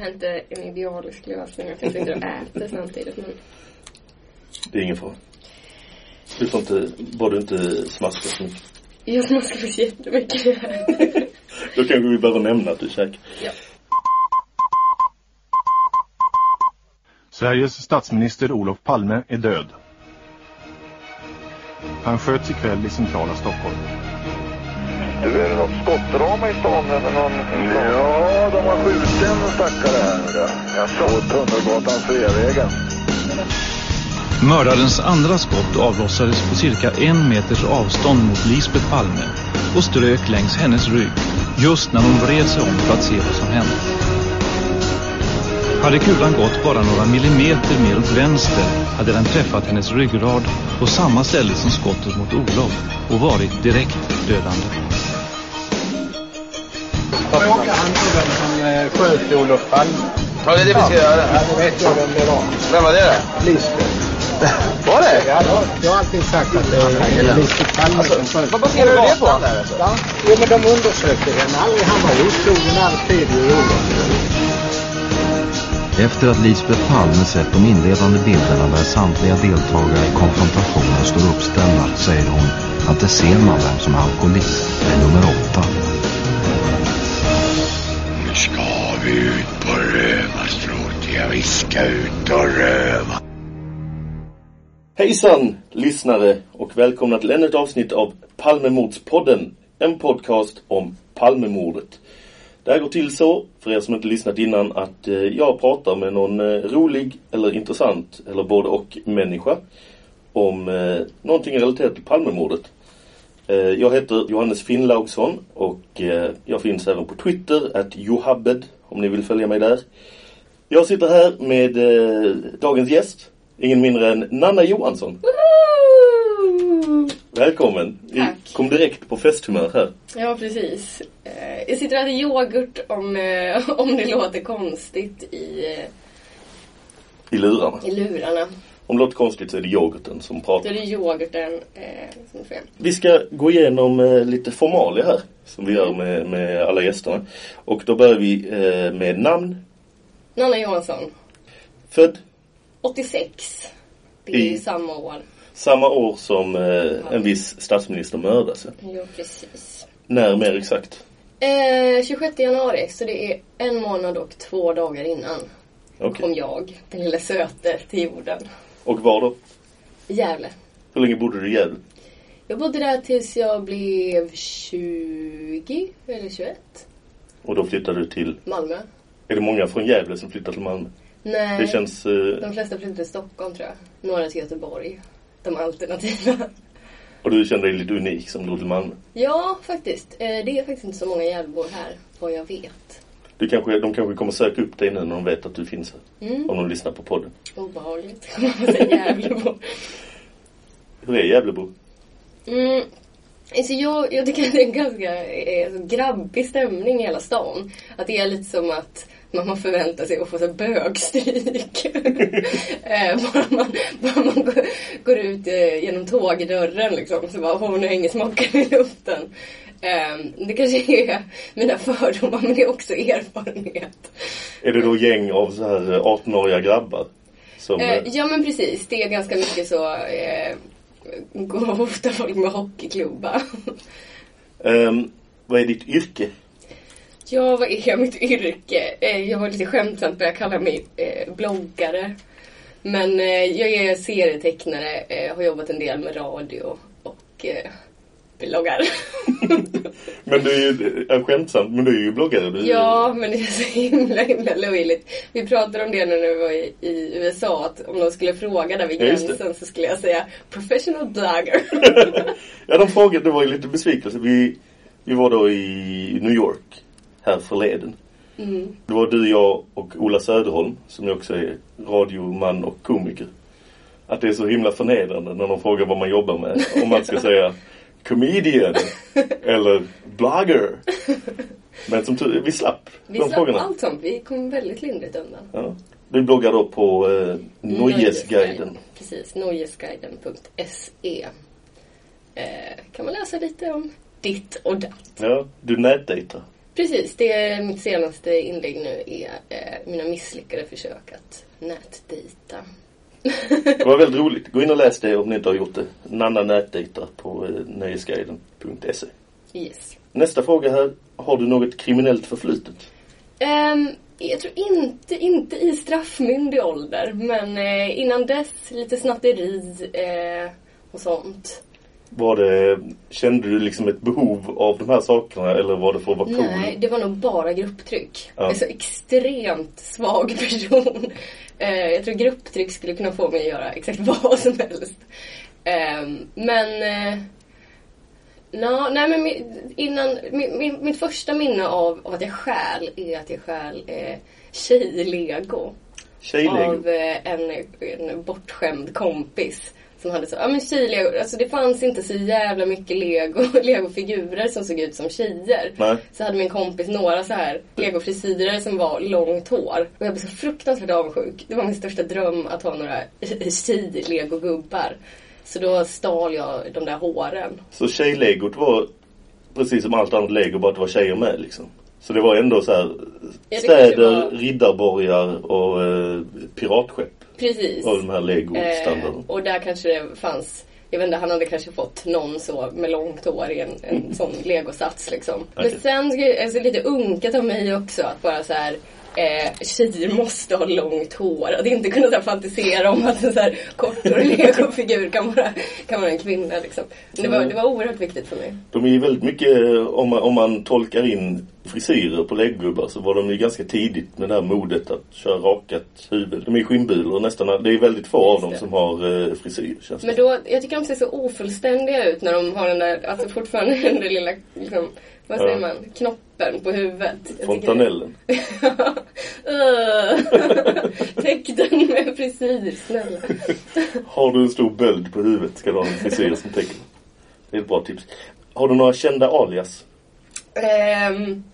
Är inte en idealisk lösning att jag sitter och äter samtidigt. Men Det är ingen fara. Du får inte, bara du inte smaskar så mycket. jag smaskar faktiskt jättemycket. Då kanske vi behöver nämna att du käkar. ja. Sveriges statsminister Olof Palme är död. Han sköts ikväll i centrala Stockholm. Du, är det något skottdrama i stan eller någon... Ja, de har skjutit en stackare här. Jag såg Tunnelgatan Sveavägen. Mördarens andra skott avlossades på cirka en meters avstånd mot Lisbeth Palme och strök längs hennes rygg just när hon vred sig om för att se vad som hänt. Hade kulan gått bara några millimeter mer åt vänster hade den träffat hennes ryggrad på samma ställe som skottet mot Olof och varit direkt dödande. Fråga han nu vem som eh, sköt Olof Palme. Ja, det är det vi ska göra. Ja, det vet jag vem det var. Vem var det då? Lisbeth. Var det? Ja, då, jag har alltid sagt att det är Lisbeth Palme som sköt. Vad baserar du det på? Alltså? Ja, jo, men de undersökte den aldrig. Han var otrogen alltid i Olof. Efter att Lisbeth Palme sett de inledande bilderna där samtliga deltagare i konfrontationen står uppställda säger hon att det ser man vem som är alkoholist. Det är nummer åtta. Ska vi ut på rövarstråt. Ja, vi ska ut och röva. Hejsan lyssnare och välkomna till ännu ett avsnitt av Palmemordspodden. En podcast om Palmemordet. Det här går till så, för er som inte lyssnat innan, att eh, jag pratar med någon eh, rolig eller intressant, eller både och, människa om eh, någonting relaterat till Palmemordet. Eh, jag heter Johannes Finnlaugsson och eh, jag finns även på Twitter, att Johabbed, om ni vill följa mig där. Jag sitter här med eh, dagens gäst, ingen mindre än Nanna Johansson. Välkommen! Vi Tack. kom direkt på festhumör här. Ja, precis. Jag sitter och äter yoghurt om, om det låter konstigt i, I lurarna. i lurarna. Om det låter konstigt så är det yoghurten som Då pratar. är det yoghurten eh, som är fel. Vi ska gå igenom eh, lite formalia här, som vi gör med, med alla gästerna. Och då börjar vi eh, med namn, Nanna Johansson, född 86. Det är I- samma år. samma år som eh, en viss statsminister mördades. Ja, precis. När mer exakt? Eh, 26 januari, så det är en månad och två dagar innan Okej. kom jag, den lilla söte, till jorden. Och var då? Gävle. Hur länge bodde du i Gävle? Jag bodde där tills jag blev 20 eller 21. Och då flyttade du till... Malmö. Är det många från Gävle som flyttar till Malmö? Nej, Det känns... Eh, de flesta flyttade till Stockholm tror jag. Några till Göteborg. De alternativa. och du kände dig lite unik som drog till Malmö. Ja, faktiskt. Eh, Det är faktiskt inte så många Gävlebor här, vad jag vet. Du kanske, de kanske kommer söka upp dig nu när de vet att du finns här. Mm. Om de lyssnar på podden. Obehagligt. Gävlebo. Hur är Gävlebo? Mm. Alltså jag, jag tycker att det är en ganska eh, så grabbig stämning i hela stan. Att det är lite som att man förväntar sig att få så bögstryk. eh, bara man, bara man går, går ut eh, genom tågdörren liksom, så bara, åh, nu hänger smockan i luften. Eh, det kanske är mina fördomar, men det är också erfarenhet. Är det då gäng av så här eh, 18-åriga grabbar? Som, Eh, eh, ja men precis, det är ganska mycket så eh, gå och hota folk med hockeyklubba. ehm, vad är ditt yrke? Ja, vad är mitt yrke? Eh, Jag har lite skämtsamt börjat kalla mig eh, bloggare. Men eh, jag är serietecknare, eh, har jobbat en del med radio och eh, bloggar. Men du är ju, är skämtsamt, men du är ju bloggare. Du, ja, men det är så himla himla löjligt. Vi pratade om det när vi var i, i USA, att om de skulle fråga där vid Ja, gränsen så skulle jag säga professional blogger. ja, de frågade, det var ju lite besvikelse. Vi, vi var då i New York här förleden. Mm. Det var du, jag och Ola Söderholm, som ju också är radioman och komiker. Att det är så himla förnedrande när de frågar vad man jobbar med. Om man ska säga comedian eller blogger. Men som tur vi slapp Vi de slapp frågorna. allt sånt. Vi kom väldigt lindrigt undan. Ja. Du bloggar då på eh, Nöjesguiden. Precis, nöjesguiden.se. Eh, kan man läsa lite om ditt och datt. Ja, du nätdejtar. Precis, det är mitt senaste inlägg nu är eh, mina misslyckade försök att nätdejta. Det var väldigt roligt. Gå in och läs det om ni inte har gjort det. Nanna nätdejtar på eh, nöjesguiden.se. Yes. Nästa fråga här. Har du något kriminellt förflutet? Ehm, jag tror inte, inte i straffmyndig ålder, men eh, innan dess lite snatteri eh, och sånt. Var det, kände du liksom ett behov av de här sakerna eller var det för att vara cool? Nej, det var nog bara grupptryck. Ja. Jag är så extremt svag person. Eh, jag tror grupptryck skulle kunna få mig att göra exakt vad som helst. Ehm, men... Eh, nå, nej, men innan, mi, mi, mitt första minne av, av att jag stjäl är att jag stjäl eh, tjejlego. Tjejlego? Av eh, en, en bortskämd kompis. Som hade så, ja men tjejlego, alltså det fanns inte så jävla mycket lego, legofigurer som såg ut som tjejer. Nej. Så hade min kompis några så här legofrisyrer som var långt hår. Och jag blev så fruktansvärt avundsjuk. Det var min största dröm att ha några tjej-legogubbar. Så då stal jag de där håren. Så tjejlegot var precis som allt annat lego, bara att det var tjejer med liksom. Så det var ändå så här städer, kanske var- riddarborgar och eh, piratskepp. Precis. Av de här lego-standarden. Eh, och där kanske det fanns jag vet inte, han hade kanske fått någon så med långt hår i en, en sån legosats liksom. Men Okej. sen, alltså lite unkat av mig också att bara så här Eh, tjejer måste ha långt hår. Att inte kunna så här, fantisera om att en så här korthårig legofigur kan vara, kan vara en kvinna. Liksom. Det, var, det var oerhört viktigt för mig. De är väldigt mycket, om man, om man tolkar in frisyrer på leggubbar så var de ju ganska tidigt med det här modet att köra rakat huvud. De är skinnbulor nästan. Det är väldigt få av dem som har eh, frisyr känns Men då, jag tycker de ser så ofullständiga ut när de har den där, alltså fortfarande den där lilla, liksom, vad säger man, knoppen på huvudet. Fontanellen. Täck den med frisyr, snälla. Har du en stor böld på huvudet ska du ha en frisyr som täcker. Det är ett bra tips. Har du några kända alias? Ehm,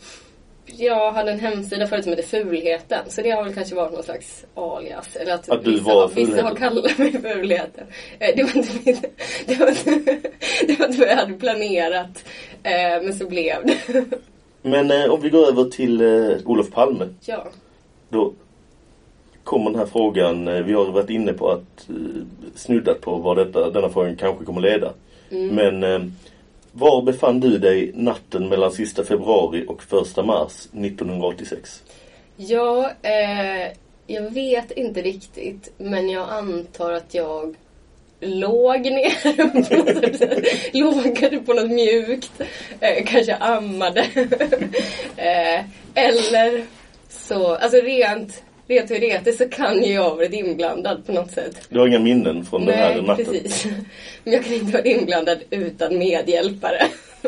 jag hade en hemsida förut som hette Fulheten. Så det har väl kanske varit någon slags alias. Eller att, Att du vissa, var vissa Fulheten. har kallat mig Fulheten. Eh, det var inte min, det var inte, det var inte vad jag hade planerat. Eh, men så blev det. Men eh, om vi går över till Olof Palme. ja. Då kommer den här frågan, vi har varit inne på att snuddat på vad detta, denna frågan kanske kommer leda. Mm. Men var befann du dig natten mellan sista februari och första mars 1986? Ja, eh, jag vet inte riktigt. Men jag antar att jag låg ner på. Lågade på något mjukt. Eh, kanske ammade. eh, eller så, alltså rent, rent teoretiskt så kan ju jag ha varit inblandad på något sätt. Du har inga minnen från den här Nej, natten? precis. Men jag kan inte vara inblandad utan medhjälpare.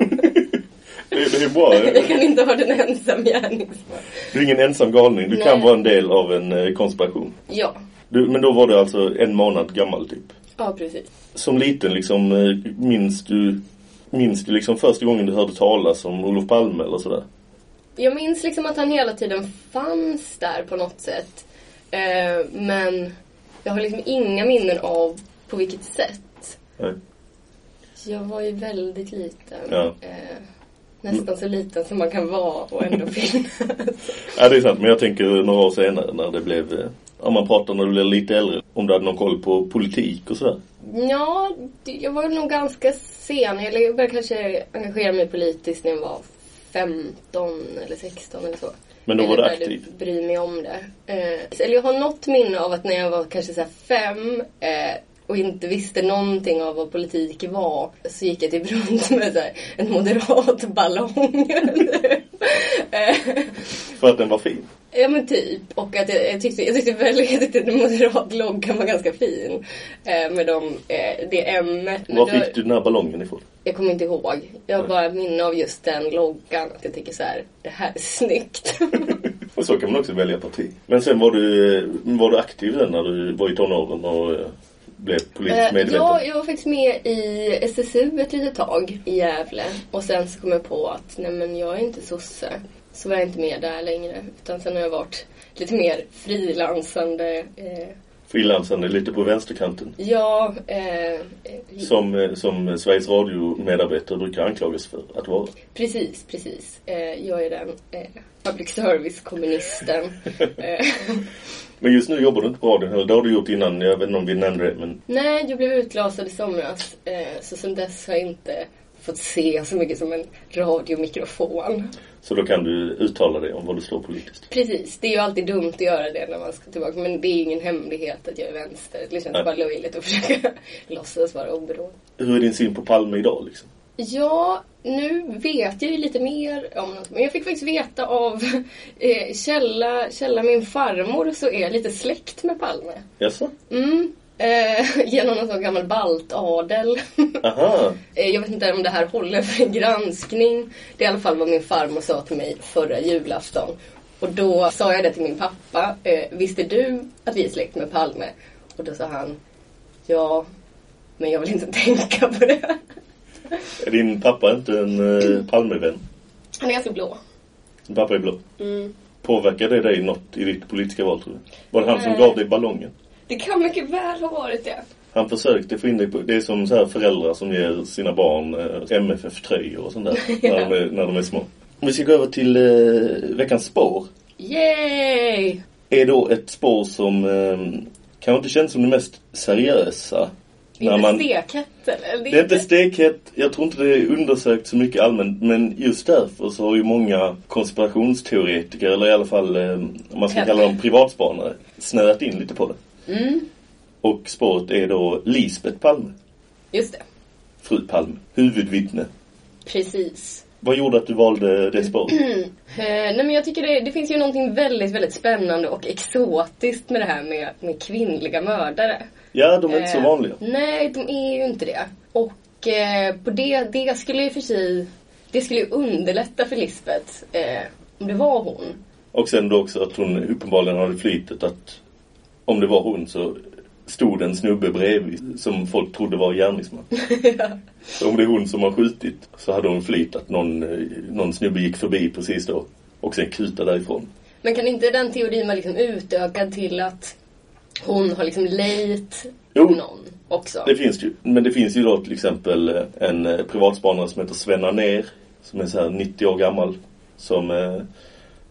Det, det är bra. jag kan inte vara den ensam gärningsman. Du är ingen ensam galning. Du Nej. kan vara en del av en eh, konspiration. Ja, Du, men då var du alltså en månad gammal typ? ja precis. Som liten liksom, eh, minns du, minns du liksom första gången du hörde talas om Olof Palme eller sådär? Jag minns liksom att han hela tiden fanns där på något sätt. Eh, men jag har liksom inga minnen av på vilket sätt. Nej. Jag var ju väldigt liten. Ja. Eh, nästan så liten som man kan vara och ändå finnas. Ja, det är sant. Men jag tänker några år senare när det blev... eh, Om man pratar när du blev lite äldre. Om du hade någon koll på politik och sådär. ja, jag var nog ganska sen. Eller jag började kanske engagera mig politiskt när jag var 15 eller 16 eller så. Men då var du aktiv? bry mig om det. Eh, eller jag har något minne av att när jag var kanske så fem eh, och inte visste någonting av vad politik var så gick jag typ runt med så en moderat ballong. eh, För att den var fin. Ja men typ. Och att jag, jag tyckte, jag tyckte väldigt, jag tyckte den moderat loggan var ganska fin. Eh, med de, eh, det ämnet. Men Var fick du den här ballongen ifrån? Jag kommer inte ihåg. Jag har bara ett minne av just den loggan. Att jag tycker så här, det här är snyggt. Och så kan man också välja parti. Men sen var du, var du aktiv sen när du var i tonåren och eh, blev politiskt Eh, medveten? ja, jag var faktiskt med i SSU ett litet tag i Gävle. Och sen så kom jag på att nej men jag är inte sosse. Så var jag inte med där längre. Utan sen har jag varit lite mer frilansande eh, Frilansande lite på vänsterkanten. Ja, eh, Som, eh, som Sveriges Radio-medarbetare brukar anklagas för att vara. precis, precis. Eh, jag är den eh, public service-kommunisten. eh, Men just nu jobbar du inte på radion heller. Det har du gjort innan. Jag vet inte om vi nämnde det. Men nej, jag blev utglasad i somras. Eh, så sen dess har jag inte fått se så mycket som en radiomikrofon. Så då kan du uttala dig om vad du står politiskt. Precis, det är ju alltid dumt att göra det när man ska tillbaka. Men det är ingen hemlighet att jag är vänster. Det känns Nej. bara löjligt att försöka låtsas vara oberoende. Hur är din syn på Palme idag liksom? Ja, nu vet jag ju lite mer om något. Men jag fick faktiskt veta av eh, källa, källa min farmor så är jag lite släkt med Palme. Jaså? Mm. Eh, genom någon sån gammal baltadel. Eh, Jag vet inte om det här håller för granskning. Det är i alla fall vad min farmor sa till mig förra julafton. Och då sa jag det till min pappa. Eh, visste du att vi är släkt med Palme? Och då sa han, ja, men jag vill inte tänka på det. Är din pappa inte en eh, Palmevän? Han är ganska blå. Din pappa är blå. Mm. Påverkar det dig något i ditt politiska val tror du? Var det han som Nej. gav dig ballongen? Det kan mycket väl ha varit det. Han försökte få in dig på... Det är som så här föräldrar som ger sina barn eh, MFF-tröjor och sånt där. Ja. när, de är, när de är små. Vi ska gå över till eh, veckans spår. Yay! Är då ett spår som eh, kanske inte känns som det mest seriösa. Det är inte stekhett eller? Det är inte stekhett. Jag tror inte det är undersökt så mycket allmänt. Men just därför så har ju många konspirationsteoretiker, eller i alla fall eh, om man ska kalla dem privatspanare, snöat in lite på det. Mm, Och spåret är då Lisbeth Palme. just det. Fru Palme. Huvudvittne. Precis. Vad gjorde att du valde det spåret? Eh, nej men jag tycker det, det finns ju någonting väldigt, väldigt spännande och exotiskt med det här med, med kvinnliga mördare. Ja, de är inte så Eh, vanliga. Nej, de är ju inte det. Och eh, på det, det skulle ju för sig, det skulle ju underlätta för Lisbeth om det var hon. Och sen då också att hon uppenbarligen hade flytet att om det var hon så stod en snubbe bredvid som folk trodde var gärningsman. Så om det är hon som har skjutit så hade hon flyt att någon, eh, någon snubbe gick förbi precis då och sen kutade därifrån. Men kan inte den teorin vara liksom utökad till att hon har liksom lejt någon också? Det finns ju. Men det finns ju då till exempel eh, en eh, privatspanare som heter Sven Anér som är så här 90 år gammal som eh,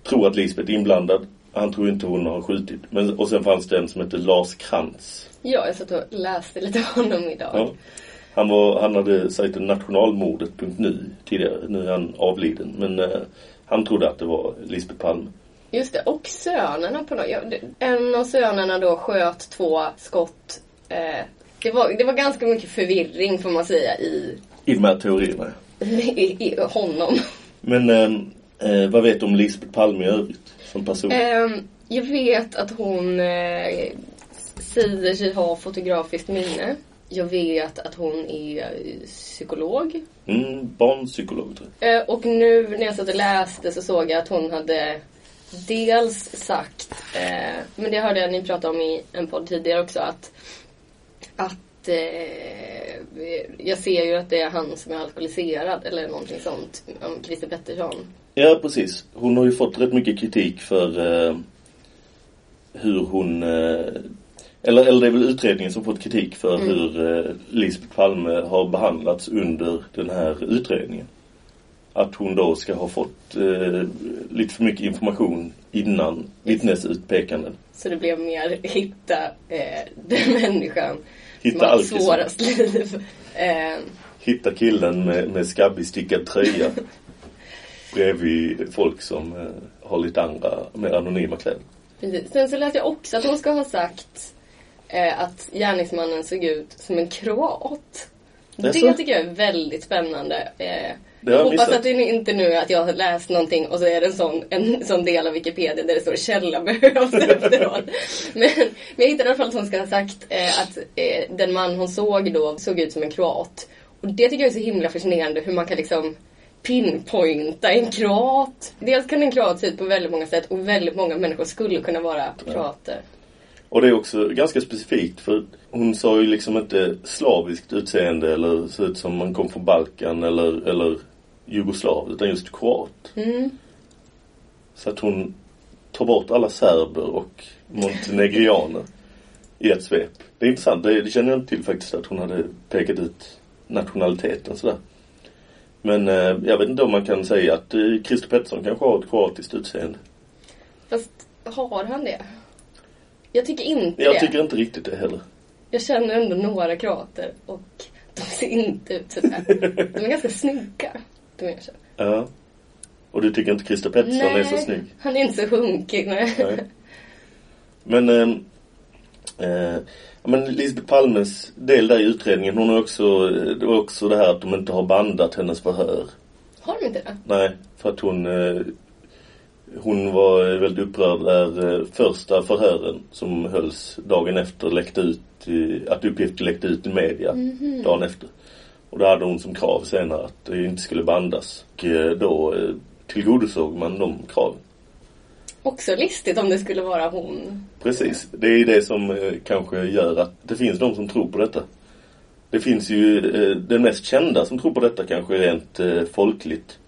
tror att Lisbeth är inblandad. Han tror inte hon har skjutit. Men, och sen fanns det en som heter Lars Krantz. Ja, jag satt och läste lite om honom idag. Ja. Han, var, han hade sajten nationalmordet.nu tidigare. Nu är han avliden. Men eh, han trodde att det var Lisbeth Palme. Just det, och sönerna på något. Ja, en av sönerna då sköt två skott. Eh, det, var, det var ganska mycket förvirring får man säga i, I de här teorierna. i, i honom. Men eh, eh, vad vet du om Lisbeth Palme i övrigt? Som person? Ehm, jag vet att hon eh, säger sig ha fotografiskt minne. Jag vet att hon är eh, psykolog. Mm, barnpsykolog tror jag. Eh, och nu när jag satt och läste så såg jag att hon hade dels sagt, eh, men det hörde jag ni prata om i en podd tidigare också, att, att eh, jag ser ju att det är han som är alkoholiserad eller någonting sånt, om Christer Pettersson. Ja, precis. Hon har ju fått rätt mycket kritik för eh, hur hon... Eh, eller, eller det är väl utredningen som fått kritik för Mm. hur eh, Lisbeth Palme har behandlats under den här utredningen. Att hon då ska ha fått eh, lite för mycket information innan vittnesutpekanden. Så det blev mer hitta eh, den människan Hitta som har svårast liv. Eh, Hitta killen med, med skabbig stickad tröja bredvid folk som eh, har lite andra, mer anonyma kläder. Precis. Sen så läste jag också att hon ska ha sagt eh, att gärningsmannen såg ut som en kroat. Jaså? Det tycker jag är väldigt spännande. Eh, Det jag hoppas missat. att det inte nu är att jag har läst någonting och så är det en sån, en sån del av Wikipedia där det står källa behövs efteråt. Men, men jag hittade i alla fall att hon ska ha sagt eh, att eh, den man hon såg då såg ut som en kroat. Och det tycker jag är så himla fascinerande hur man kan liksom pinpointa en kroat. Dels kan en kroat se ut på väldigt många sätt och väldigt många människor skulle kunna vara kroater. Och det är också ganska specifikt för hon sa ju liksom inte slaviskt utseende eller så ut som man kom från Balkan eller, eller Jugoslav utan just kroat. Mm. Så att hon tar bort alla serber och montenegrianer. i ett svep. Det är intressant. Det, det känner jag inte till faktiskt att hon hade pekat ut nationaliteten sådär. Men eh, jag vet inte om man kan säga att eh, Christer Pettersson kanske har ett kroatiskt utseende. Fast har han det? Jag tycker inte Jag det. tycker inte riktigt det heller. Jag känner ändå några kroater och de ser inte ut sådär. De är ganska snygga. De är så. Ja. Och du tycker inte Christer Pettersson är så snygg? han är inte så hunkig. Nej. Nej. Men, eh, eh, men Lisbeth Palmes del där i utredningen, hon har också, det var också det här att de inte har bandat hennes förhör. Har de inte det? Nej, för att hon eh, hon var väldigt upprörd när eh, första förhören som hölls dagen efter läckte ut, i, att uppgifter läckte ut i media Mhm. dagen efter. Och då hade hon som krav senare att det inte skulle bandas. Och eh, då eh, tillgodosåg man de kraven. Också listigt om det skulle vara hon. Precis. Det är det som eh, kanske gör att det finns de som tror på detta. Det finns ju eh, den mest kända som tror på detta kanske rent eh, folkligt.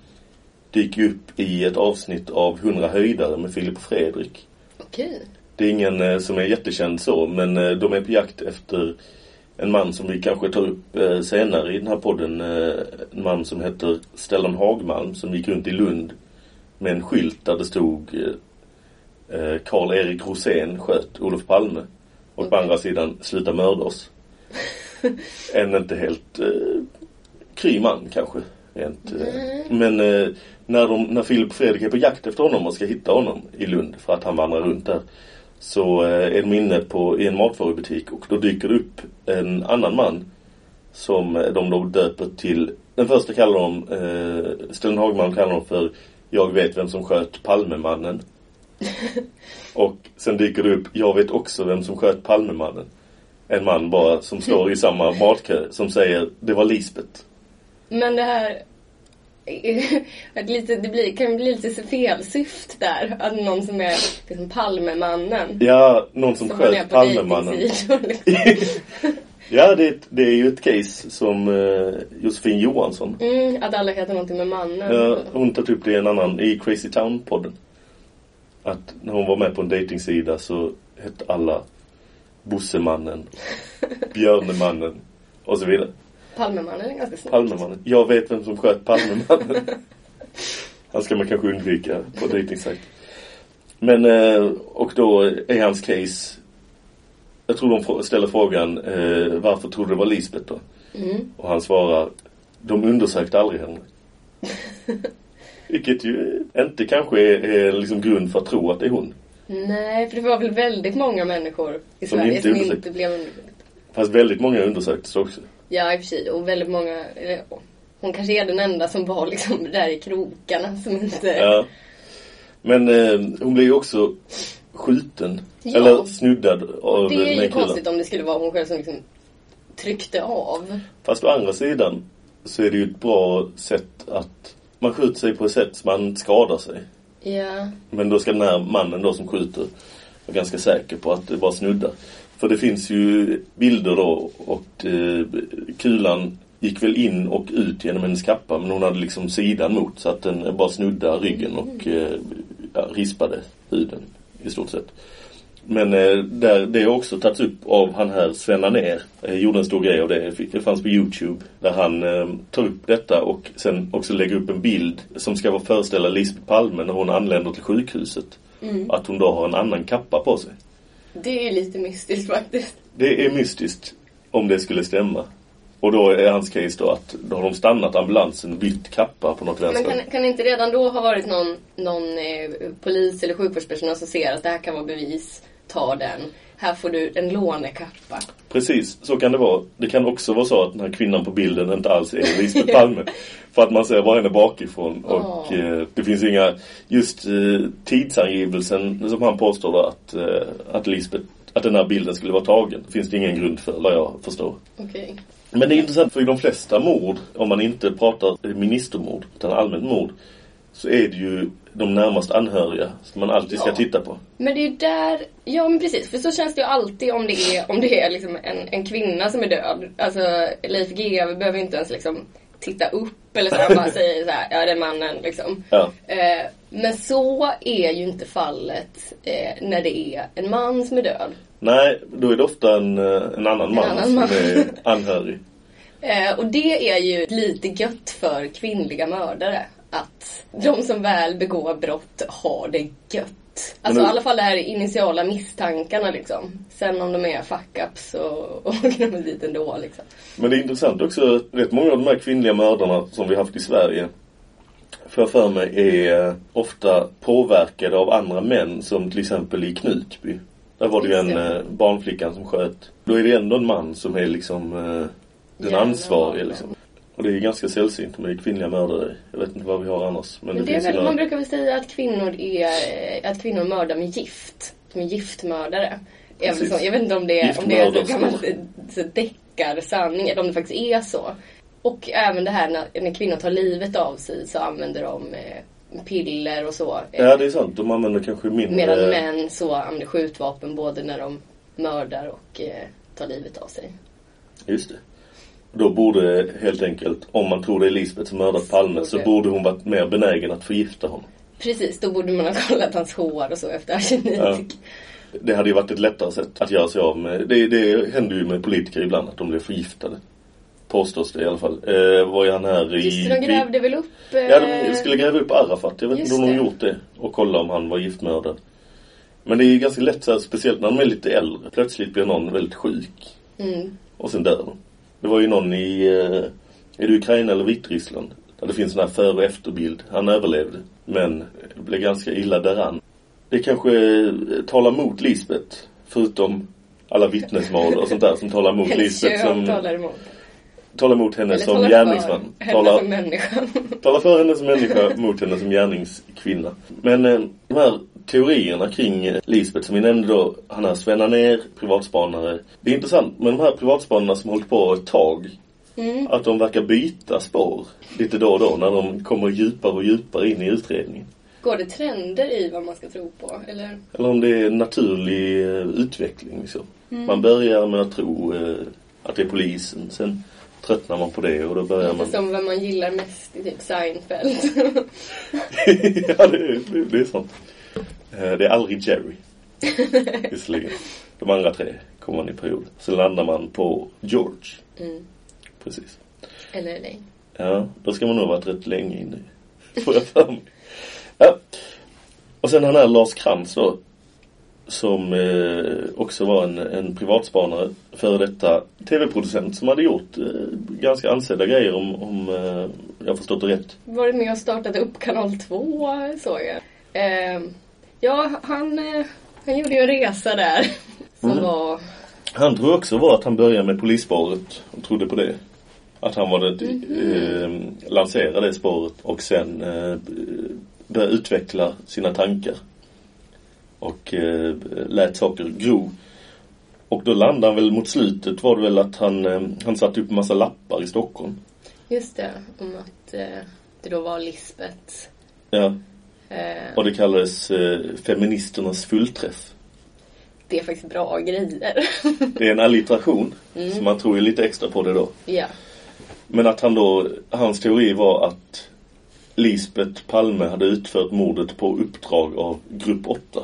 Dyker upp i ett avsnitt av 100 höjdare med Filip och Fredrik. Okej. Det är ingen som är jättekänd så, men de är på jakt efter en man som vi kanske tar upp senare i den här podden. En man som heter Stellan Hagmalm som gick runt i Lund med en skylt där det stod Karl-Erik Rosén sköt Olof Palme. Och på andra sidan Sluta mörda oss. en inte helt eh, kry man kanske. Rent, eh, men eh, när, de, när Filip Fredrik är på jakt efter honom och ska hitta honom i Lund för att han vandrar runt där. Så eh, är de inne på, i en matvarubutik och då dyker det upp en annan man som eh, de då döper till, den första kallar de, eh, Stellan Hagman kallar de för Jag vet vem som sköt Palmemannen. Och sen dyker det upp, jag vet också vem som sköt Palmemannen. En man bara som står i samma matkö som säger, det var Lisbeth. Men det här... lite, det blir, kan bli lite felsyft där. Att någon som är liksom Palmemannen. Ja, någon som, Som sköt Palmemannen. liksom. ja, det, det är ju ett case som eh, Josefin Johansson. mm, att alla heter någonting med mannen. Ja, hon tagit upp det i en annan, i Crazy Town-podden. Att när hon var med på en dejtingsida så hette alla Bossemannen, Björnemannen och så vidare. Palmemannen är ganska snygg. Palmemannen. Jag vet vem som sköt Palmemannen. Han ska man kanske undvika på dejtingsajt. Men, eh, och då är hans case jag tror de ställer frågan eh, varför tror du det var Lisbeth då? Mm. Och han svarar de undersökte aldrig henne. Vilket ju inte kanske är, är liksom grund för att tro att det är hon. Nej, för det var väl väldigt många människor i Som Sverige inte som undersökte. inte blev undersökta. Fast väldigt många undersöktes också. Ja, i och för sig. Och väldigt många... Eller, hon kanske är den enda som var liksom där i krokarna som inte... Ja. Men eh, hon blev ju också skjuten. Ja. Eller snuddad av det är ju kulan. konstigt om det skulle vara hon själv som liksom tryckte av. Fast å andra sidan så är det ju ett bra sätt att man skjuter sig på ett sätt så man inte skadar sig. Ja. Men då ska den här mannen då som skjuter vara ganska säker på att det bara snuddar. För det finns ju bilder då och eh, kulan gick väl in och ut genom hennes kappa men hon hade liksom sidan mot så att den bara snuddade ryggen och eh, ja, rispade huden i stort sett. Men eh, där, det har också tagits upp av han här Sven Anér. Eh, gjorde en stor grej av det. Det fanns på Youtube. Där han eh, tar upp detta och sen också lägger upp en bild som ska vara föreställa Lisbeth Palme när hon anländer till sjukhuset. Mm. Att hon då har en annan kappa på sig. Det är lite mystiskt faktiskt. Det är mystiskt om det skulle stämma. Och då är hans case då att då har de stannat ambulansen, bytt kappa på något Men vänster. kan, kan inte redan då ha varit någon, någon eh, polis eller sjukvårdspersonal som ser att det här kan vara bevis? Ta den. Här får du en lånekappa. Precis, så kan det vara. Det kan också vara så att den här kvinnan på bilden inte alls är Lisbeth Palme. För att man ser bara henne bakifrån. Och eh, det finns inga, just eh, tidsangivelsen som han påstår att, eh, att Lisbeth, att den här bilden skulle vara tagen. finns det ingen grund för vad jag förstår. Okej. Men det är intressant för i de flesta mord, om man inte pratar ministermord, utan allmänt mord, så är det ju de närmast anhöriga som man alltid ska Ja. titta på. Men det är ju där, ja men precis, för så känns det ju alltid om det är, om det är liksom en, en kvinna som är död. Alltså Leif GW behöver inte ens liksom titta upp eller så bara säger så här, ja det är mannen liksom. Ja. Eh, men så är ju inte fallet eh, när det är en man som är död. Nej, då är det ofta en, eh, en annan man annan som man. är anhörig. Eh, och det är ju lite gött för kvinnliga mördare. Att de som väl begår brott har det gött. Alltså nu- i alla fall de här initiala misstankarna liksom. Sen om de är fuck-ups så åker de dit ändå liksom. Men det är intressant också, rätt många av de här kvinnliga mördarna som vi haft i Sverige för jag för mig är eh, ofta påverkade av andra män som till exempel i Knutby. Där var det ju en eh, barnflickan som sköt. Då är det ändå en man som är liksom eh, den ansvarige liksom. Och det är ganska sällsynt med kvinnliga mördare. Jag vet inte vad vi har annars. Men, Men det är finns väl, man brukar väl säga att kvinnor är, att kvinnor mördar med gift. De är giftmördare. Precis. jag vet inte om det är, om det är så gammalt deckarsanning, eller om det faktiskt är så. Och även det här när, när kvinnor tar livet av sig så använder de eh, piller och så. Eh, Ja, det är sant. De använder kanske mindre... Medan män så använder skjutvapen både när de mördar och eh, tar livet av sig. Just det. Då borde helt enkelt, om man tror det är Lisbeth som mördat Palme, så borde- hon varit mer benägen att förgifta honom. Precis, då borde man ha kollat hans hår och så efter arsenik. Ja. Det hade ju varit ett lättare sätt att göra sig av med. Det, det händer ju med politiker ibland att de blir förgiftade. Påstås det i alla fall. Eh, var ju han här i... Just det, de grävde väl upp... Eh, Ja, de skulle gräva upp Arafat. Jag vet inte om de gjort det. Och kolla om han var giftmördad. Men det är ju ganska lätt så här, speciellt när de är lite äldre. Plötsligt blir någon väldigt sjuk. Mm. Och sen dör de. Det var ju någon i, eh, är det Ukraina eller Vitryssland? Där det finns en här före och efterbild. Han överlevde. Men blev ganska illa däran. Det kanske eh, talar mot Lisbeth. Förutom alla vittnesmål och sånt där som talar mot Lisbeth som talar emot. talar mot henne Eller som talar gärningsman. för henne Talar, som människa. talar för henne som människa, mot henne som gärningskvinna. Men eh, de här teorierna kring eh, Lisbeth som vi nämnde då, han är Sven ner privatspanare. Det är intressant med de här privatspanarna som hållit på ett tag. Mm. Att de verkar byta spår lite då och då när de kommer djupare och djupare in i utredningen. Går det trender i vad man ska tro på? Eller? Eller om det är naturlig eh, utveckling. Liksom. Mm. Man börjar med att tro eh, att det är polisen. Sen tröttnar man på det och då börjar man... Lite som vem man gillar mest i typ Seinfeld. ja, det är, det är sant. Eh, Det är aldrig Jerry. Visserligen. De andra tre kommer man i period. Sen landar man på George. mm. Precis. Eller Elaine. Ja, då ska man nog ha varit rätt länge inne. Får jag för mig. Ja. Och sen han här Lars Krantz då. Som eh, också var en, en privatspanare. Före detta tv-producent som hade gjort eh, ganska ansedda grejer om, om eh, jag förstått det rätt. Varit med och startat upp kanal 2 såg jag. Eh, ja, han, eh, han gjorde ju en resa där. Som Mm. var... Han tror också var att han började med polisspåret och trodde på det. Att han var det, eh, lanserade det spåret och sen eh, började utveckla sina tankar. Och eh, lät saker gro. Och då landade han väl mot slutet var det väl att han, eh, han satte upp en massa lappar i Stockholm. Just det, om att eh, det då var Lisbeth. Ja. Eh, Och det kallades eh, feministernas fullträff. det är faktiskt bra grejer. Det är en allitteration. Mm. Så man tror ju lite extra på det då. ja. Men att han då, hans teori var att Lisbeth Palme hade utfört mordet på uppdrag av grupp 8.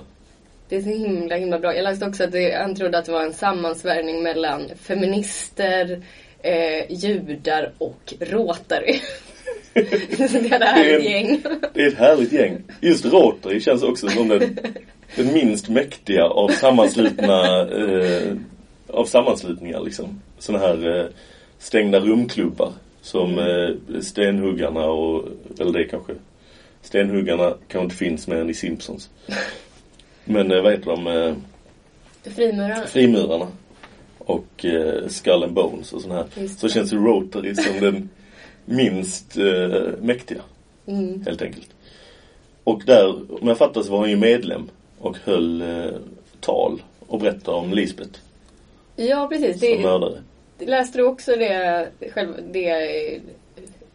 Det är så himla himla bra. Jag läste också att det, han trodde att det var en sammansvärjning mellan feminister, eh, judar och Rotary. det här Det är är ett en- gäng. Det är ett härligt gäng. Just Rotary känns också som den, den minst mäktiga av sammanslutna eh, av sammanslutningar liksom. Såna här eh, stängda rumklubbar som eh, Stenhuggarna och, eller det kanske Stenhuggarna kanske inte finns mer än i Simpsons. Men eh, vad heter de? Eh, Frimurarna. Frimurarna och eh, Skull and Bones och sånt här. Så känns Rotary som den minst eh, mäktiga, Mm. helt enkelt. Och där, om jag fattar så var han ju medlem och höll eh, tal och berättade om Lisbeth Ja, precis. som Det, mördare. läste du också det, själv, det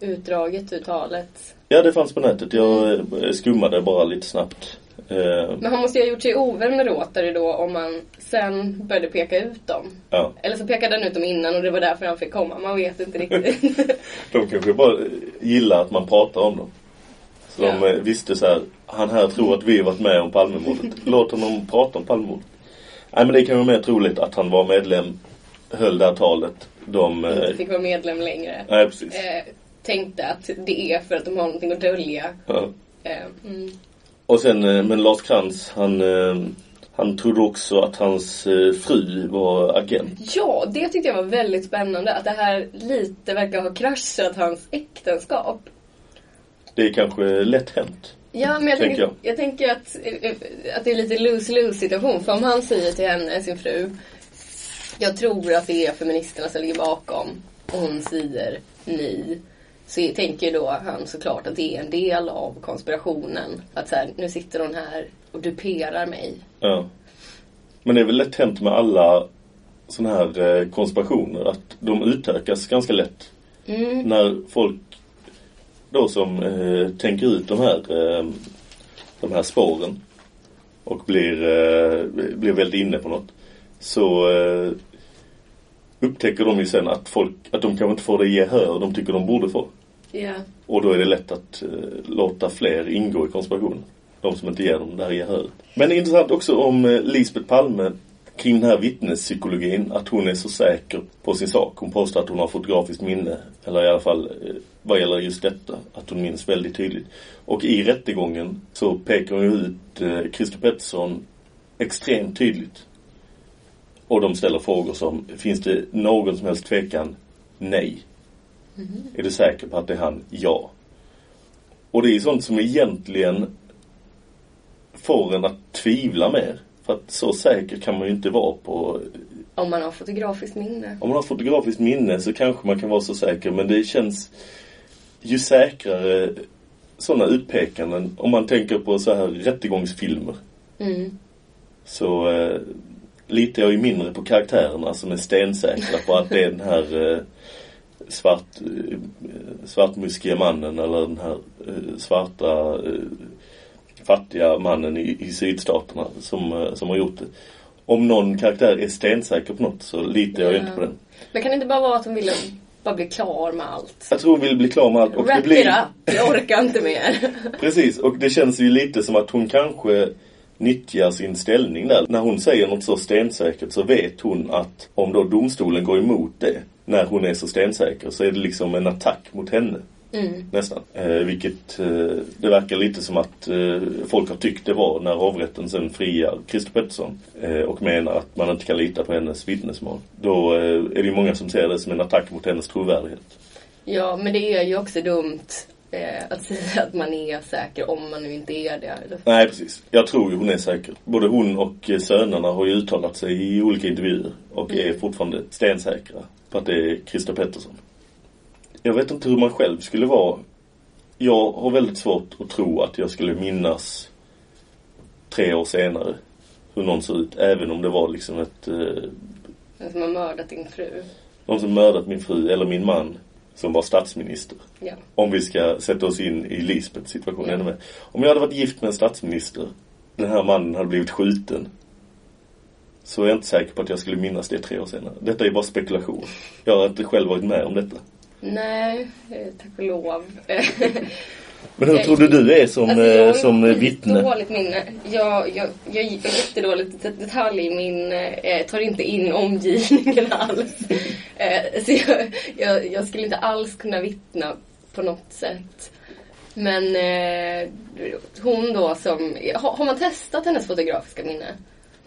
utdraget ur talet? Ja, det fanns på nätet. Jag eh, skummade bara lite snabbt. Eh, Men han måste ju ha gjort sig ovän med Rotary då om man sen började peka ut dem. ja. Eller så pekade han ut dem innan och det var därför han fick komma. Man vet inte riktigt. De kanske bara gillar att man pratar om dem. Så de Ja. eh, visste så här, han här tror att vi har varit med om Palmemordet. Låt honom prata om Palmemordet. Nej men det kan vara mer troligt att han var medlem, höll det här talet. De... inte Eh, fick vara medlem längre. nej precis. Eh, tänkte att det är för att de har någonting att dölja. Ja. Eh, mm. Och sen, eh, men Lars Krantz, han, eh, han trodde också att hans eh, fru var agent. Ja, det tyckte jag var väldigt spännande. Att det här lite verkar ha kraschat hans äktenskap. Det är kanske lätt hänt. Ja, men jag Tänker tänker, jag. jag. tänker att, att det är lite lose-lose situation. För om han säger till henne, sin fru, jag tror att det är feministerna som ligger bakom. Och hon säger nej. Så tänker då han såklart att det är en del av konspirationen. Att så här, nu sitter hon här och duperar mig. Ja. Men det är väl lätt hänt med alla sådana här eh, konspirationer att de utökas ganska lätt. Mm. När folk då som eh, tänker ut de här, eh, de här spåren och blir, eh, blir väldigt inne på något. Så eh, upptäcker de ju sen att folk, att de kanske inte får det gehör de tycker de borde få. Yeah. Och då är det lätt att eh, låta fler ingå i konspirationen. De som inte ger dem det här gehöret. Men det är intressant också om eh, Lisbeth Palme kring den här vittnespsykologin. Att hon är så säker på sin sak. Hon påstår att hon har fotografiskt minne. Eller i alla fall eh, vad gäller just detta. Att hon minns väldigt tydligt. Och i rättegången så pekar hon ju ut eh, Christer Pettersson extremt tydligt. Och de ställer frågor som, finns det någon som helst tvekan? Nej. Är du säker på att det är han? Ja. Och det är sånt som egentligen får en att tvivla mer. För att så säker kan man ju inte vara på... Om man har fotografiskt minne. Om man har fotografiskt minne så kanske man kan vara så säker. Men det känns ju säkrare sådana utpekanden. Om man tänker på så här rättegångsfilmer. Mm. Så eh, litar jag ju mindre på karaktärerna som är stensäkra på att det är den här eh, svart, eh, svartmuskiga mannen eller den här eh, svarta eh, fattiga mannen i, i sydstaterna som, som har gjort det. Om någon karaktär är stensäker på något så litar jag Ja. inte på den. Men kan det inte bara vara att hon ville bara bli klar med allt? Jag tror hon vill bli klar med allt. Och det blir, it up, jag orkar inte mer. Precis, och det känns ju lite som att hon kanske nyttjar sin ställning där. När hon säger något så stensäkert så vet hon att om då domstolen går emot det, när hon är så stensäker, så är det liksom en attack mot henne. Mm. Nästan. Eh, vilket eh, det verkar lite som att eh, folk har tyckt det var när hovrätten sen friar Christer Pettersson eh, och menar att man inte kan lita på hennes vittnesmål. Då eh, är det ju många som ser det som en attack mot hennes trovärdighet. Ja, men det är ju också dumt eh, att säga att man är säker om man nu inte är det. Eller? Nej, precis. Jag tror ju hon är säker. Både hon och eh, sönerna har ju uttalat sig i olika intervjuer och är fortfarande stensäkra på att det är Christer Pettersson. Jag vet inte hur man själv skulle vara. Jag har väldigt svårt att tro att jag skulle minnas tre år senare hur någon ser ut. Även om det var liksom ett... Eh, Den som har mördat din fru. någon som mördat min fru eller min man som var statsminister. Ja. Om vi ska sätta oss in i Lisbeths situation Ja. ännu mer. Om jag hade varit gift med en statsminister, den här mannen hade blivit skjuten. Så är jag inte säker på att jag skulle minnas det tre år senare. Detta är bara spekulation. Jag har inte själv varit med om detta. Nej, eh, tack och lov. Men hur tror du du är som, Alltså, jag eh, som eh, vittne? dåligt minne. Jag, jag, jag har jättedåligt detaljminne. Eh, tar inte in omgivningen alls. Eh, så jag, jag, jag skulle inte alls kunna vittna på något sätt. Men eh, hon då som... Har, har man testat hennes fotografiska minne?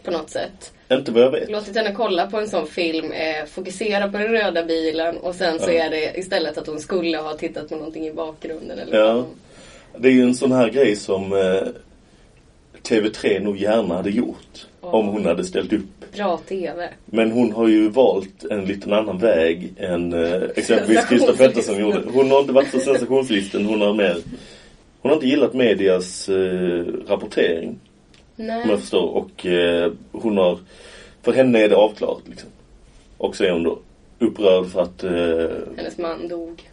På något sätt? Inte vad jag vet. Låtit henne kolla på en sån film, eh, fokusera på den röda bilen och sen så Ja. är det istället att hon skulle ha tittat på någonting i bakgrunden. Eller Ja. Det är ju en sån här grej som eh, TV3 nog gärna hade gjort. Om hon hade ställt upp. Bra TV. Men hon har ju valt en liten annan väg än eh, exempelvis Christer Pettersson gjorde. Hon har inte varit så sensationslisten. Hon har mer... Hon har inte gillat medias eh, rapportering. Nej. Om jag förstår. Och eh, hon har... För henne är det avklarat liksom. Och så är hon då upprörd för att... Eh, Hennes man dog.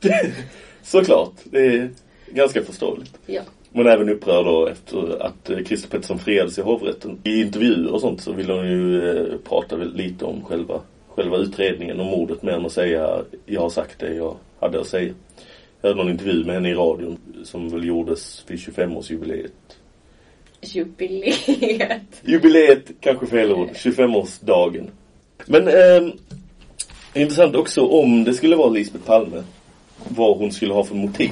såklart. Det är ganska förståeligt. Ja. Men även upprörd då efter att eh, Christer Pettersson friades i hovrätten. I intervjuer och sånt så vill hon ju eh, prata lite om själva, själva utredningen och mordet mer än att säga jag har sagt det jag hade att säga. Jag hörde någon intervju med henne i radion som väl gjordes vid 25-årsjubileet. Jubileet. Jubileet, kanske fel ord. 25-årsdagen. Men eh, intressant också om det skulle vara Lisbeth Palme. Vad hon skulle ha för motiv.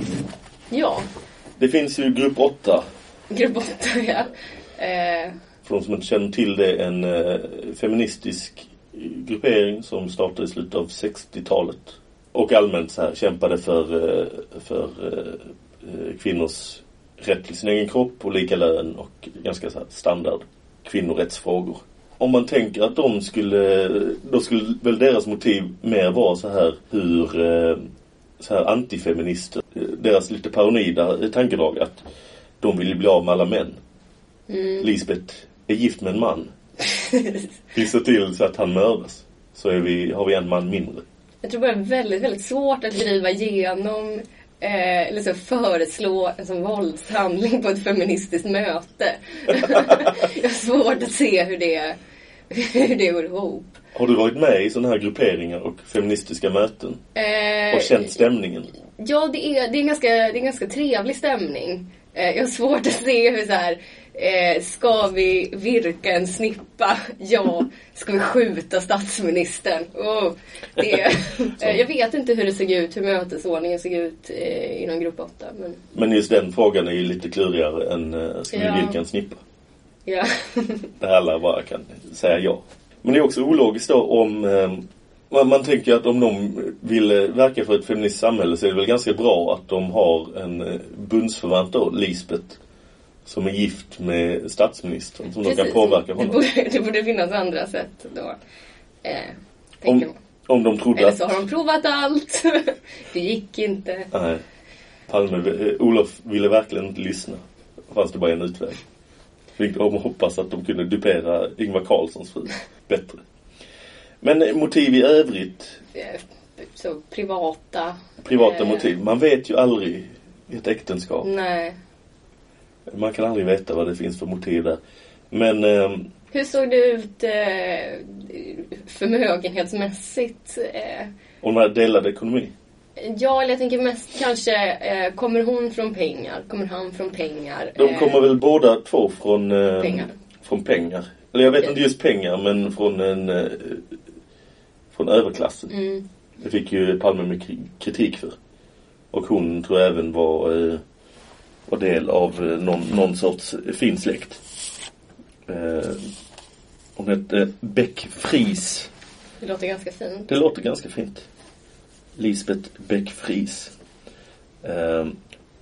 Ja, Det finns ju grupp 8. grupp 8 ja. Eh, För de som inte känner till det, en eh, feministisk gruppering som startade i slutet av 60-talet. Och allmänt så här kämpade för, eh, för eh, kvinnors rätt till sin egen kropp och lika lön och ganska så standard kvinnorättsfrågor. Om man tänker att de skulle, då skulle väl deras motiv mer vara så här hur eh, så här antifeminister, eh, deras lite paranoida tankedrag att de vill bli av med alla män. Lisbeth är gift med en man. Vi ser till så att han mördas. Så vi, har vi en man mindre. jag tror bara det är väldigt, väldigt svårt att driva igenom eh, så föreslå en sån våldshandling på ett feministiskt möte. jag har svårt att se hur det, hur det går ihop. Har du varit med i sådana här grupperingar och feministiska möten? Eh, Och känt stämningen? Ja, det är, det är, en, ganska, det är en ganska trevlig stämning. Eh, jag har svårt att se hur så här, eh, ska vi virka en snippa? Ja. Ska vi skjuta statsministern? Oh, det, eh, jag vet inte hur det såg ut, hur mötesordningen såg ut eh, inom grupp 8. Men Men just den frågan är ju lite klurigare än ska vi Ja. vilka en snippa? ja. Där alla bara kan säga ja. Men det är också ologiskt då om man, man tänker att om de vill verka för ett feministiskt samhälle så är det väl ganska bra att de har en bundsförvant då, Lisbeth, som är gift med statsministern, som de kan Precis. påverka Det honom. borde, det borde finnas andra sätt då. Eh, Om, om de trodde Eller att... så har de provat allt. det gick inte. Nej. Palme, eh, Olof ville verkligen inte lyssna. Fanns det bara en utväg. De hoppas att de kunde dupera Ingvar Carlssons fru bättre. Men motiv i övrigt, Eh, så privata. privata eh, motiv. Man vet ju aldrig i ett äktenskap. Nej. Man kan aldrig veta vad det finns för motiv där. Men ehm, Hur såg det ut eh, förmögenhetsmässigt? Eh, om man hade delad ekonomi. ja, eller jag tänker mest kanske, eh, kommer hon från pengar? Kommer han från pengar? De Eh, kommer väl båda två från eh, Pengar. Från pengar. Eller jag vet inte just pengar men från en eh, från överklassen. Mm. Det fick ju Palme mycket kritik för. Och hon tror jag även var, var del av eh, någon, någon sorts fin släkt. Eh, hon hette Beck Fries. Det låter ganska fint. Det låter ganska fint. Lisbeth Beck Fries. Eh,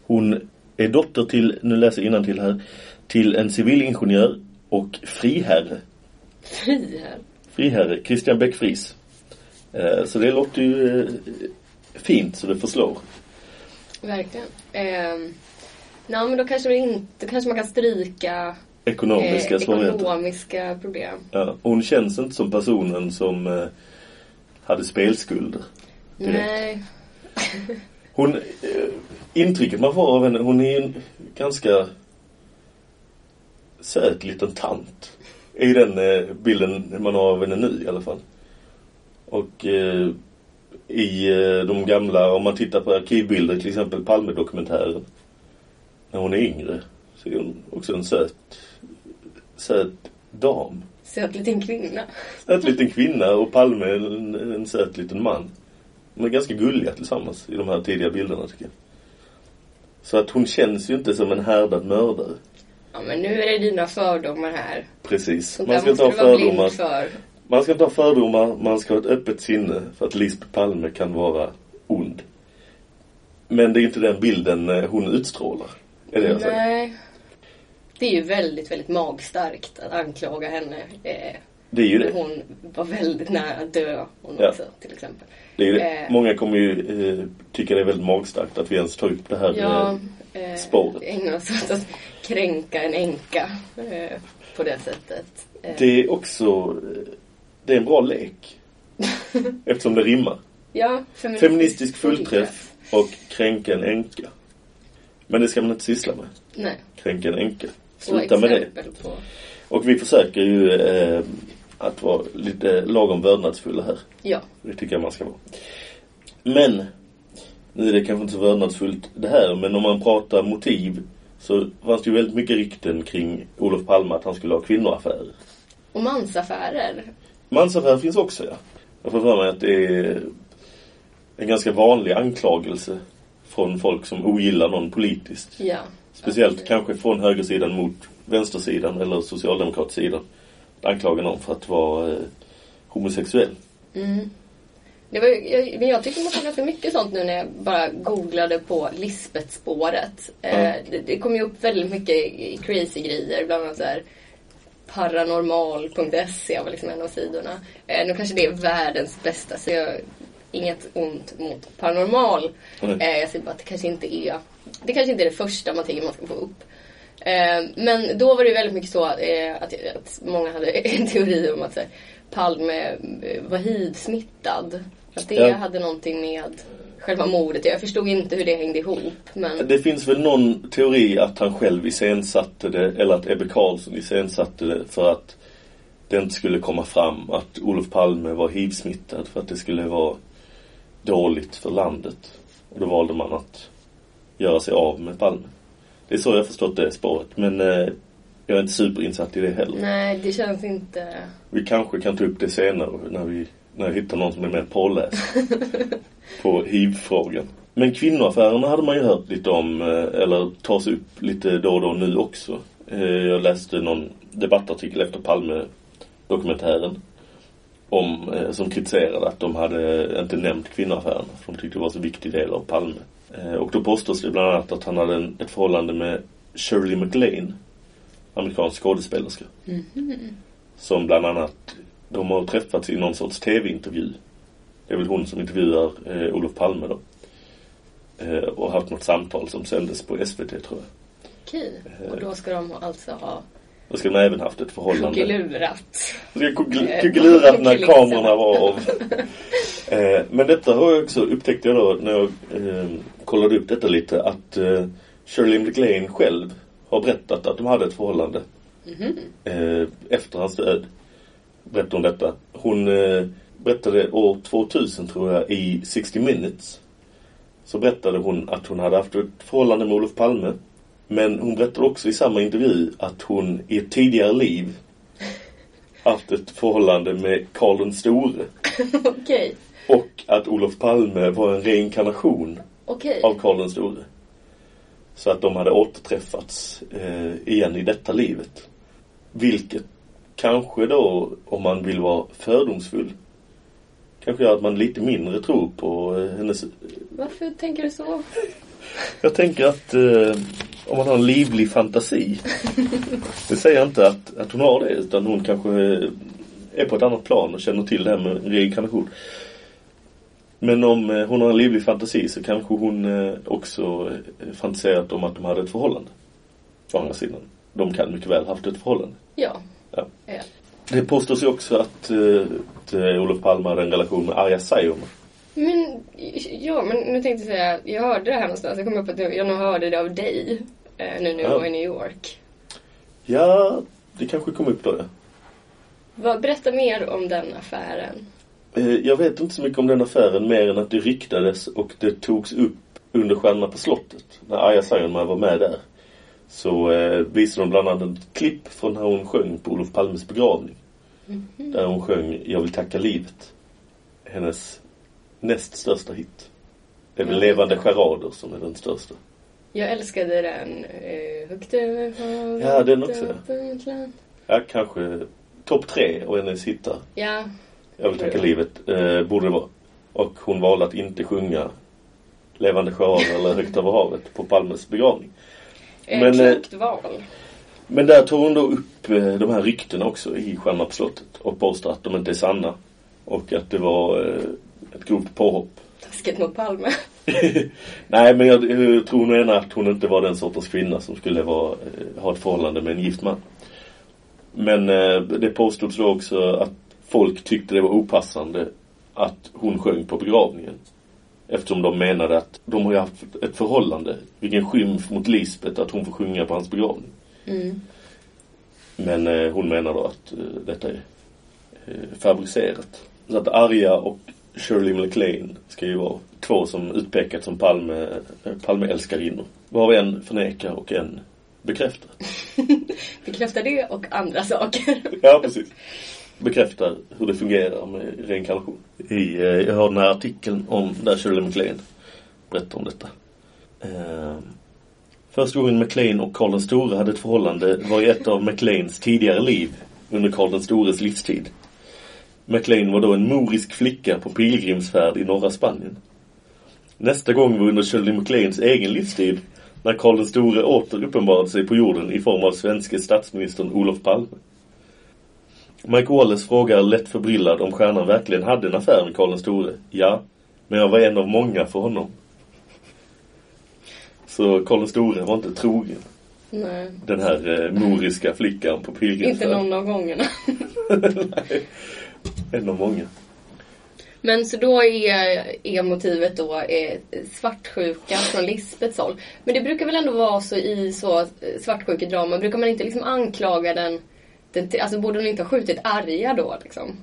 hon är dotter till, nu läser jag till här, till en civilingenjör och friherre. Fri här. Friherre, Christian Beck Fries. Eh, så det låter ju eh, fint så det förslår. Verkligen. Nej, men då kanske, det inte, kanske man kan stryka Ekonomiska eh, ekonomiska problem. Ja, hon känns inte som personen som eh, hade spelskulder. Direkt. Nej. Hon, eh, intrycket man får av henne, hon är en ganska söt liten tant. Är den eh, bilden man har av henne nu i alla fall. Och eh, i eh, de gamla, om man tittar på arkivbilder, till exempel Palmedokumentären. När hon är yngre så är hon också en söt, söt dam. Söt liten kvinna. Söt liten kvinna och Palme en, en söt liten man. De är ganska gulliga tillsammans i de här tidiga bilderna tycker jag. Så att hon känns ju inte som en härdad mördare. Ja, men nu är det dina fördomar här. Precis. Sånt Man ska inte ha fördomar. för. Man ska inte ha fördomar, man ska ha ett öppet sinne för att Lisbeth Palme kan vara ond. Men det är inte den bilden eh, hon utstrålar. Är det. Nej. Det är ju väldigt, väldigt magstarkt att anklaga henne. Eh, Det är ju det. hon var väldigt nära att dö, hon Ja. också, till exempel. det, är det. Eh. Många kommer ju eh, tycka det är väldigt magstarkt att vi ens tar upp det här Ja, eh, eh, spåret. ägna oss åt att kränka en änka eh, på det sättet. Eh, Det är också det är en bra lek. Eftersom det rimmar. ja, Feministisk fullträff och kränka en änka. Men det ska man inte syssla med. Nej. Kränka en änka. Sluta med det. På. Och vi försöker ju eh, att vara lite lagom vördnadsfulla här. Ja. Det tycker jag man ska vara. Men, nu är det kanske inte så vördnadsfullt det här, men om man pratar motiv så fanns det ju väldigt mycket rykten kring Olof Palme att han skulle ha kvinnoaffärer. Och mansaffärer. Mansaffärer finns också, ja. Jag får för mig att det är en ganska vanlig anklagelse från folk som ogillar någon politiskt. Ja. Speciellt kanske från högersidan mot vänstersidan eller socialdemokratsidan. Anklaga någon för att vara eh, homosexuell. Mm. Det var, jag, men jag tyckte man såg ganska mycket sånt nu när jag bara googlade på Lisbeth-spåret. Eh, det, det kom ju upp väldigt mycket crazy grejer, bland annat så här paranormal.se var liksom en av sidorna. Eh, nu kanske det är världens bästa, så jag inget ont mot paranormal. Mm. Eh, jag säger bara att det kanske inte är det kanske inte är det första man tänker man ska få upp. Eh, men då var det väldigt mycket så eh, att, att många hade en teori om att så här, Palme var hiv-smittad. Att det Ja. hade någonting med själva mordet Jag förstod inte hur det hängde ihop. Men Det finns väl någon teori att han själv iscensatte det, eller att Ebbe Carlsson iscensatte det för att det inte skulle komma fram att Olof Palme var hiv-smittad för att det skulle vara dåligt för landet. Och då valde man att göra sig av med Palme. Det är så jag förstått det spåret. Men eh, jag är inte superinsatt i det heller. nej, det känns inte... Vi kanske kan ta upp det senare när, vi, när jag hittar någon som är mer påläst på hiv-frågan. Men kvinnoaffärerna hade man ju hört lite om, eh, eller tas upp lite då och då nu också. Eh, Jag läste någon debattartikel efter Palme-dokumentären om, eh, som kritiserade att de hade inte nämnt kvinnoaffärerna för de tyckte det var så viktig del av Palme. Eh, Och då påstås det bland annat att han hade en, ett förhållande med Shirley MacLaine, amerikansk skådespelerska. Som bland annat, de har träffats i någon sorts tv-intervju. Det är väl hon som intervjuar eh, Olof Palme då. Eh, och haft något samtal som sändes på SVT tror jag. Okej. Och då ska de alltså ha Då ska de även haft ett förhållande. jag kuggl- Eh, när kamerorna var av. eh, men detta har jag också upptäckte jag då när jag eh, kollade upp detta lite att eh, Shirley MacLaine själv har berättat att de hade ett förhållande. Eh, efter hans död berättade hon detta. Hon berättade år 2000 tror jag i 60 minutes. Så berättade hon att hon hade haft ett förhållande med Olof Palme. Men hon berättade också i samma intervju att hon i ett tidigare liv haft ett förhållande med Karl den store. Okej. Och att Olof Palme var en reinkarnation Okej. av Karl den store. Så att de hade återträffats eh, igen i detta livet. Vilket kanske då, om man vill vara fördomsfull, kanske gör att man lite mindre tror på eh, hennes... Varför tänker du så? Jag tänker att eh, om man har en livlig fantasi. det säger inte att, att hon har det, utan hon kanske eh, är på ett annat plan och känner till det här med reinkarnation. Men om eh, hon har en livlig fantasi så kanske hon eh, också fantiserat om att de hade ett förhållande. Å andra sidan. De kan mycket väl haft ett förhållande. Ja. Ja. ja. Det påstås ju också att, att Olof Palme hade en relation med Arja Saijonmaa. Men, ja, men nu tänkte jag säga, jag hörde det här någonstans. Jag kom upp att jag jag nog hörde det av dig. Eh, nu när jag Ja. var i New York. Ja, det kanske kom upp då ja. Vad, berätta mer om den affären. Eh, Jag vet inte så mycket om den affären mer än att det ryktades och det togs upp under Stjärnorna på slottet. När Arja Saijonmaa var med där. Så eh, visade de bland annat ett klipp från när hon sjöng på Olof Palmes begravning. Där hon sjöng Jag vill tacka livet. Hennes näst största hit. Det är väl Ja. Levande charader som är den största. Jag älskade den eh, högt över havet. Ja, den också. Ja, kanske topp tre och hennes hittar. Ja, Jag vill tacka livet, eh, borde det vara. Och hon valde att inte sjunga Levande charader eller Högt över havet på Palmes begravning. eh, Men, eh, klokt val. Men där tog hon då upp eh, de här ryktena också i Stjärnorna på slottet och påstår att de inte är sanna. Och att det var eh, ett grovt påhopp. Taskigt mot Palme. Nej, men jag, jag tror hon menar att hon inte var den sortens kvinna som skulle vara, eh, ha ett förhållande med en gift man. Men eh, det påstods då också att folk tyckte det var opassande att hon sjöng på begravningen. Eftersom de menade att de har ju haft ett förhållande. Vilken skymf mot Lisbeth att hon får sjunga på hans begravning. Mm. Men eh, hon menar då att eh, detta är eh, fabricerat. Så att Arja och Shirley MacLaine ska ju vara två som utpekats som Palme, eh, Palme-älskarinnor. Varav en förnekar och en bekräftar. Bekräftar det och andra saker. Ja, precis. Bekräftar hur det fungerar med reinkarnation. I, eh, jag har den här artikeln om där Shirley MacLaine berättar om detta. Eh, första gången MacLaine och Karl den store hade ett förhållande var i ett av MacLaines tidigare liv under Karl den stores livstid. MacLaine var då en morisk flicka på pilgrimsfärd i norra Spanien. Nästa gång var under Shirley MacLaines egen livstid när Karl den store åter uppenbarade sig på jorden i form av svenske statsministern Olof Palme. Mike Wallace frågar lätt förbryllad om stjärnan verkligen hade en affär med Karl den store. Ja, men jag var en av många för honom. Så Karl den store var inte trogen. Nej. Den här eh, moriska flickan på pilgrimsfärd. Inte någon av gångerna. Av många. Men så då är, är motivet då eh, svartsjuka från Lisbeths håll. Men det brukar väl ändå vara så i så svartsjukedrama, brukar man inte liksom anklaga den, den alltså borde hon inte ha skjutit arga då liksom?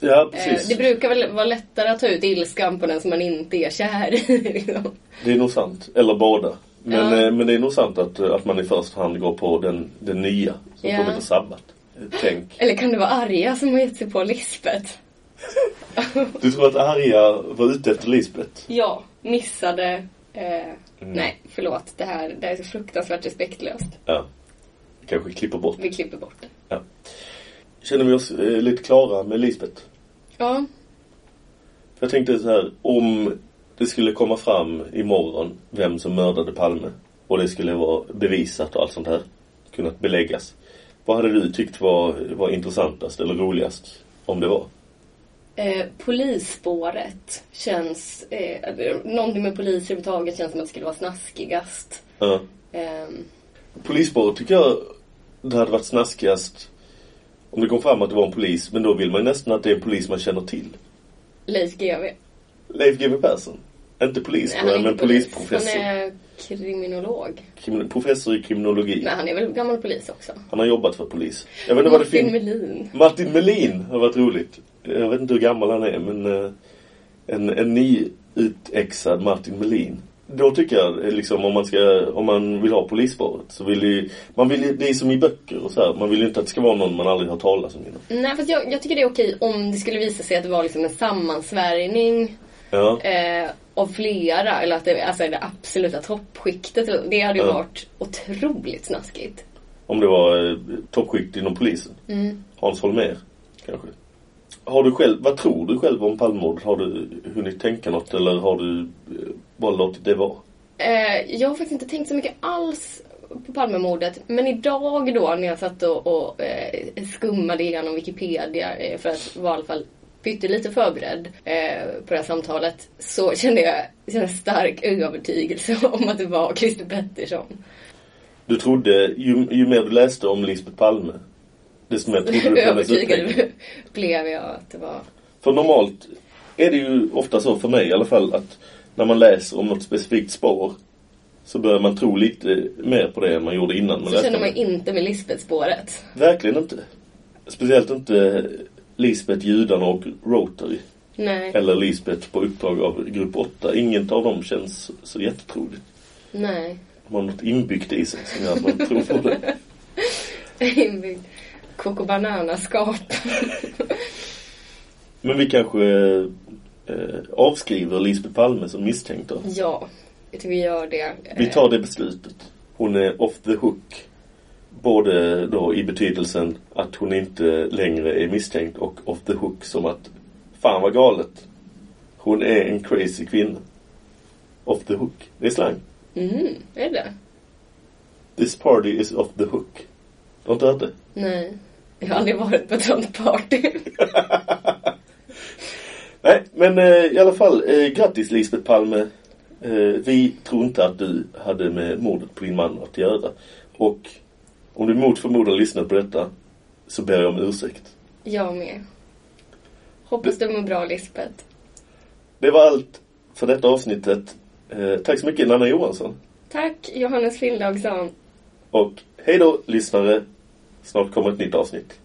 Ja, Eh, precis. det brukar väl vara lättare att ta ut ilskan på den som man inte är kär i. Liksom. Det är nog sant. Eller båda. Men, Ja. eh, men det är nog sant att, att man i första hand går på den, den nya som Ja. kommit och sabbat. Tänk. Eller kan det vara arga som har gett sig på Lisbeth? Du tror att Arja var ute efter Lisbeth? Ja, missade. Eh, Mm. Nej, förlåt. Det här, det här är så fruktansvärt respektlöst. Ja. Kanske klipper bort. Vi klipper bort det. Ja. Känner vi oss eh, lite klara med Lisbeth? Ja, Jag tänkte så här, om det skulle komma fram imorgon vem som mördade Palme och det skulle vara bevisat och allt sånt här, kunnat beläggas. Vad hade du tyckt var, var intressantast eller roligast om det var? Eh, polisspåret känns... Eh, någonting med polis överhuvudtaget känns som att det skulle vara snaskigast. Ja. Ehm, Polisspåret tycker jag det hade varit snaskigast om det kom fram att det var en polis, men då vill man ju nästan att det är en polis man känner till. Leif GW. Leif GW Persson. Inte polis, Nej, han är men polisprofessor. Han är kriminolog. Krimin- professor i kriminologi. Men han är väl gammal polis också. Han har jobbat för polis. Jag vet inte vad det Martin. Melin. Martin Melin har varit roligt. Jag vet inte hur gammal han är, men eh, en, en nyutexad Martin Melin. Då tycker jag eh, liksom om man ska, om man vill ha polisspåret så vill ju, man vill ju, det är som i böcker och så här. Man vill ju inte att det ska vara någon man aldrig har talat om innan. Nej, fast jag, jag tycker det är okej om det skulle visa sig att det var liksom en sammansvärjning Ja. eh, av flera. Eller att det alltså, det absoluta toppskiktet. Det hade ju Ja. varit otroligt snaskigt. Om det var eh, toppskikt inom polisen. Mm. Hans Holmér, kanske. Har du själv, vad tror du själv om Palmemordet? Har du hunnit tänka något eller har du eh, bara låtit det vara? Eh, jag har faktiskt inte tänkt så mycket alls på Palmemordet. Men idag då när jag satt och, och eh, skummade igenom Wikipedia eh, för att vara i alla fall pyttelite förberedd eh, på det här samtalet så kände jag, kände stark övertygelse om att det var Christer Pettersson. Du trodde, ju, ju mer du läste om Lisbeth Palme, desto mer trodde du på hennes. Övertygad blev jag att det var... För normalt är det ju ofta så för mig i alla fall att när man läser om något specifikt spår så börjar man tro lite mer på det än man gjorde innan man Så läste känner om man det. inte med Lisbeth-spåret. Verkligen inte. Speciellt inte Lisbeth, judarna och Rotary. Nej, Eller Lisbeth på uppdrag av grupp 8. Inget av dem känns så jättetroligt. nej. De har något inbyggt i sig som gör att man tror på det. Inbyggd Coco Banana-skap. Men vi kanske eh, avskriver Lisbeth Palme som misstänkt då. ja, jag tycker vi gör det. Vi tar det beslutet. Hon är off the hook. Både då i betydelsen att hon inte längre är misstänkt och off the hook som att fan vad galet. Hon är en crazy kvinna. Off the hook. Det är slang. Mm, är det This party is off the hook. Du har inte hört det? Nej. Jag har aldrig varit på ett sånt party. Nej, men eh, i alla fall. Eh, grattis Lisbeth Palme. Eh, vi tror inte att du hade med mordet på din man att göra. Och om du mot förmodan lyssnar på detta så ber jag om ursäkt. Jag med. Hoppas du mår bra Lisbeth. Det var allt för detta avsnittet. Eh, tack så mycket Nanna Johansson. Tack Johannes Lindaugsson. Och hej då lyssnare. Snart kommer ett nytt avsnitt.